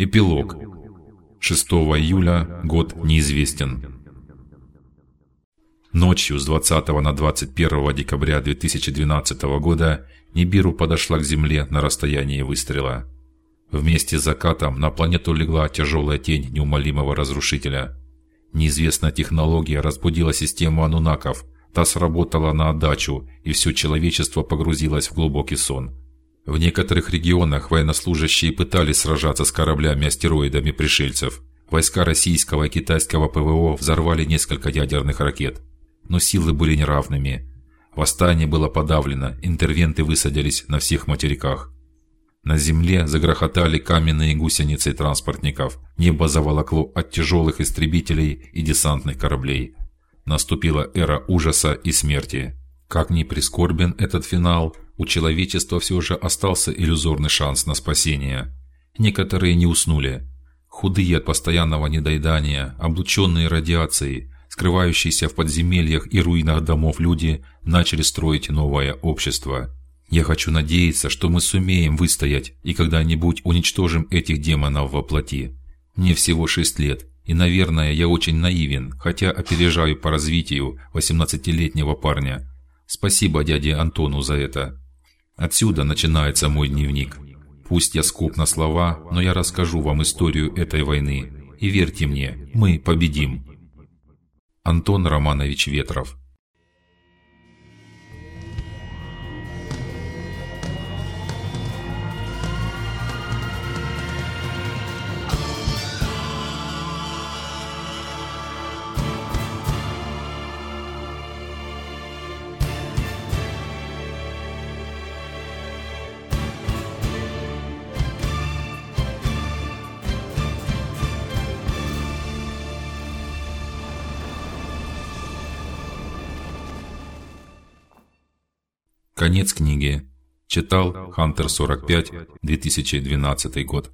Эпилог. 6 июля, год неизвестен. Ночью с 20 на 21 декабря 2012 года Нибиру подошла к Земле на расстоянии выстрела. Вместе с закатом на планету легла тяжелая тень неумолимого разрушителя. Неизвестная технология разбудила систему анунаков, та сработала на отдачу, и все человечество погрузилось в глубокий сон. В некоторых регионах военнослужащие пытались сражаться с кораблями-астероидами пришельцев. Войска российского и китайского ПВО взорвали несколько ядерных ракет, но силы были неравными. Восстание было подавлено, интервенты высадились на всех материках. На земле загрохотали каменные гусеницы транспортников. Небо заволокло от тяжелых истребителей и десантных кораблей. Наступила эра ужаса и смерти. Как ни прискорбен этот финал, у человечества все же остался иллюзорный шанс на спасение. Некоторые не уснули, худые от постоянного недоедания, облученные радиацией, скрывающиеся в подземельях и руинах домов люди начали строить новое общество. Я хочу надеяться, что мы сумеем выстоять и когда-нибудь уничтожим этих демонов во плоти. Мне всего шесть лет, и, наверное, я очень наивен, хотя опережаю по развитию восемнадцатилетнего парня. Спасибо дяде Антону за это. Отсюда начинается мой дневник. Пусть я скуп на слова, но я расскажу вам историю этой войны, и верьте мне, мы победим. Антон Романович Ветров Конец книги. Читал Хантер 45, 2012 год.